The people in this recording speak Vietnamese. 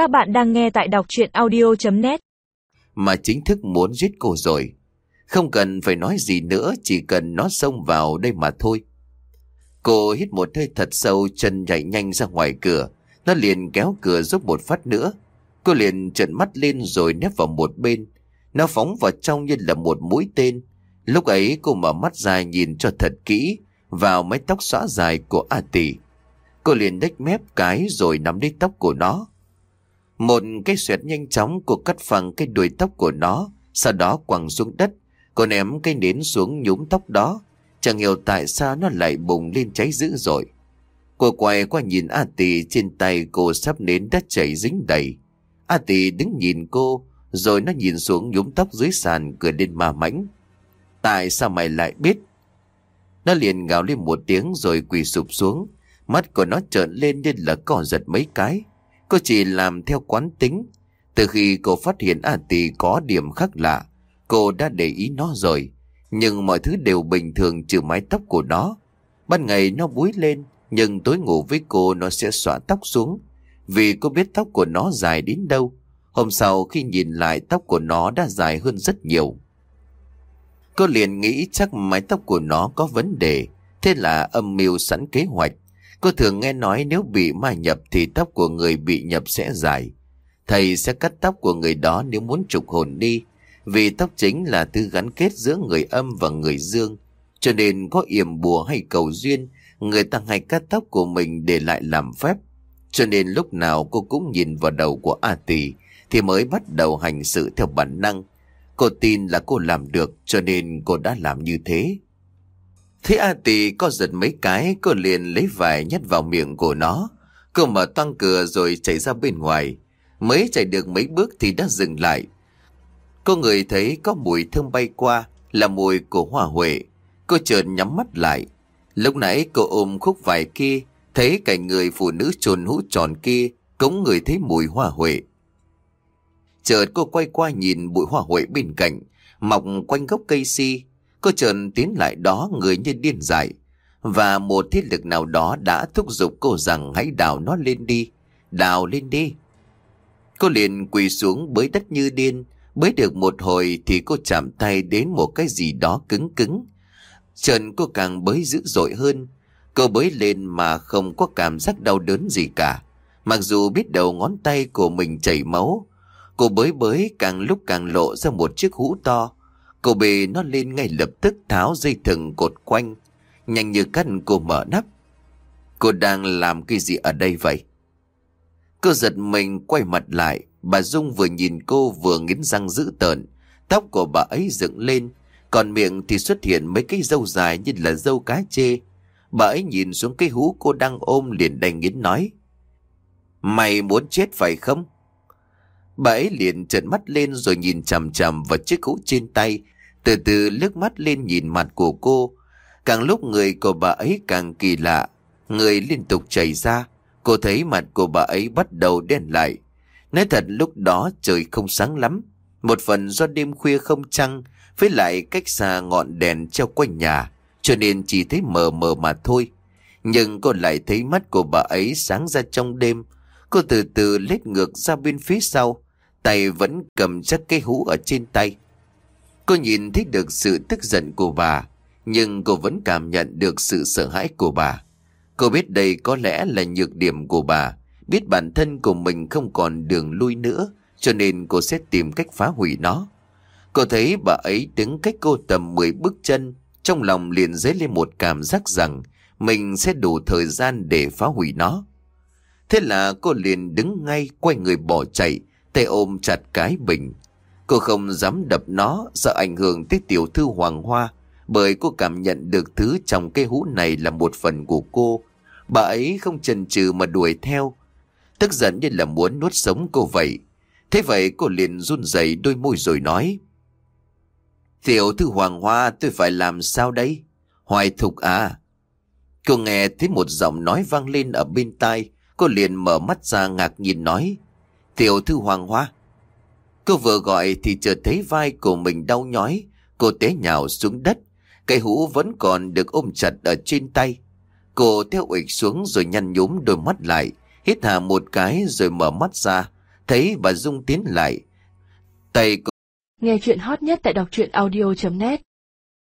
Các bạn đang nghe tại đọc chuyện audio.net Mà chính thức muốn giết cô rồi. Không cần phải nói gì nữa, Chỉ cần nó xông vào đây mà thôi. Cô hít một hơi thật sâu, Chân nhảy nhanh ra ngoài cửa. Nó liền kéo cửa giúp một phát nữa. Cô liền trợn mắt lên rồi nép vào một bên. Nó phóng vào trong như là một mũi tên. Lúc ấy cô mở mắt dài nhìn cho thật kỹ, Vào mái tóc xõa dài của A Tỷ Cô liền đếch mép cái rồi nắm lấy tóc của nó một cái xoẹt nhanh chóng của cắt phẳng cái đuôi tóc của nó, sau đó quẳng xuống đất. Cô ném cái nến xuống nhúm tóc đó. Chẳng hiểu tại sao nó lại bùng lên cháy dữ dội. Cô quay qua nhìn A Tì trên tay cô sắp nến đất chảy dính đầy. A Tì đứng nhìn cô, rồi nó nhìn xuống nhúm tóc dưới sàn cười lên ma mãnh. Tại sao mày lại biết? Nó liền gào lên một tiếng rồi quỳ sụp xuống. Mắt của nó trợn lên như là cỏ giật mấy cái. Cô chỉ làm theo quán tính. Từ khi cô phát hiện A Tì có điểm khác lạ, cô đã để ý nó rồi. Nhưng mọi thứ đều bình thường trừ mái tóc của nó. Ban ngày nó búi lên, nhưng tối ngủ với cô nó sẽ xõa tóc xuống. Vì cô biết tóc của nó dài đến đâu. Hôm sau khi nhìn lại tóc của nó đã dài hơn rất nhiều. Cô liền nghĩ chắc mái tóc của nó có vấn đề. Thế là âm mưu sẵn kế hoạch. Cô thường nghe nói nếu bị ma nhập thì tóc của người bị nhập sẽ dài. Thầy sẽ cắt tóc của người đó nếu muốn trục hồn đi. Vì tóc chính là thứ gắn kết giữa người âm và người dương. Cho nên có yểm bùa hay cầu duyên, người ta hay cắt tóc của mình để lại làm phép. Cho nên lúc nào cô cũng nhìn vào đầu của A Tỳ thì mới bắt đầu hành sự theo bản năng. Cô tin là cô làm được cho nên cô đã làm như thế. Thế A Tỳ có giật mấy cái, cô liền lấy vải nhét vào miệng của nó. Cô mở toang cửa rồi chạy ra bên ngoài. Mới chạy được mấy bước thì đã dừng lại. Cô người thấy có mùi thơm bay qua, là mùi của hoa huệ. Cô chợt nhắm mắt lại. Lúc nãy cô ôm khúc vải kia, thấy cảnh người phụ nữ trồn hũ tròn kia, cũng người thấy mùi hoa huệ. Chợt cô quay qua nhìn bụi hoa huệ bên cạnh, mọc quanh gốc cây si, Cô trần tiến lại đó, người như điên dại. Và một thiết lực nào đó đã thúc giục cô rằng hãy đào nó lên đi. Đào lên đi. Cô liền quỳ xuống bới đất như điên. Bới được một hồi thì cô chạm tay đến một cái gì đó cứng cứng. Trần cô càng bới dữ dội hơn. Cô bới lên mà không có cảm giác đau đớn gì cả. Mặc dù biết đầu ngón tay của mình chảy máu. Cô bới bới càng lúc càng lộ ra một chiếc hũ to. Cô bê nó lên ngay lập tức tháo dây thừng cột quanh. Nhanh như cắt cô mở nắp. Cô đang làm cái gì ở đây vậy? Cô giật mình quay mặt lại. Bà Dung vừa nhìn cô vừa nghiến răng dữ tợn. Tóc của bà ấy dựng lên. Còn miệng thì xuất hiện mấy cái râu dài như là râu cá chê. Bà ấy nhìn xuống cái hú cô đang ôm liền đành nghiến nói. Mày muốn chết phải không? Bà ấy liền trợn mắt lên rồi nhìn chằm chằm vào chiếc hũ trên tay, từ từ lướt mắt lên nhìn mặt của cô. Càng lúc người của bà ấy càng kỳ lạ, người liên tục chảy ra. Cô thấy mặt của bà ấy bắt đầu đen lại. Nói thật lúc đó trời không sáng lắm. Một phần do đêm khuya không trăng, với lại cách xa ngọn đèn treo quanh nhà, cho nên chỉ thấy mờ mờ mà thôi. Nhưng cô lại thấy mắt của bà ấy sáng ra trong đêm. Cô từ từ lết ngược ra bên phía sau, tay vẫn cầm chắc cái hũ ở trên tay. Cô nhìn thấy được sự tức giận của bà, nhưng cô vẫn cảm nhận được sự sợ hãi của bà. Cô biết đây có lẽ là nhược điểm của bà, biết bản thân của mình không còn đường lui nữa, cho nên cô sẽ tìm cách phá hủy nó. Cô thấy bà ấy đứng cách cô tầm 10 bước chân, trong lòng liền dấy lên một cảm giác rằng mình sẽ đủ thời gian để phá hủy nó. Thế là cô liền đứng ngay quay người bỏ chạy, tay ôm chặt cái bình. Cô không dám đập nó, sợ ảnh hưởng tới tiểu thư hoàng hoa, bởi cô cảm nhận được thứ trong cây hũ này là một phần của cô. Bà ấy không chần chừ mà đuổi theo. Tức giận như là muốn nuốt sống cô vậy. Thế vậy cô liền run rẩy đôi môi rồi nói. Tiểu thư hoàng hoa tôi phải làm sao đây? Hoài thục à? Cô nghe thấy một giọng nói vang lên ở bên tai. Cô liền mở mắt ra ngạc nhìn nói. Tiểu thư hoàng hoa. Cô vừa gọi thì chợt thấy vai của mình đau nhói. Cô té nhào xuống đất. Cây hũ vẫn còn được ôm chặt ở trên tay. Cô theo ịch xuống rồi nhăn nhúm đôi mắt lại. Hít hà một cái rồi mở mắt ra. Thấy bà Dung tiến lại. Tay Nghe chuyện hot nhất tại đọc truyện audio.net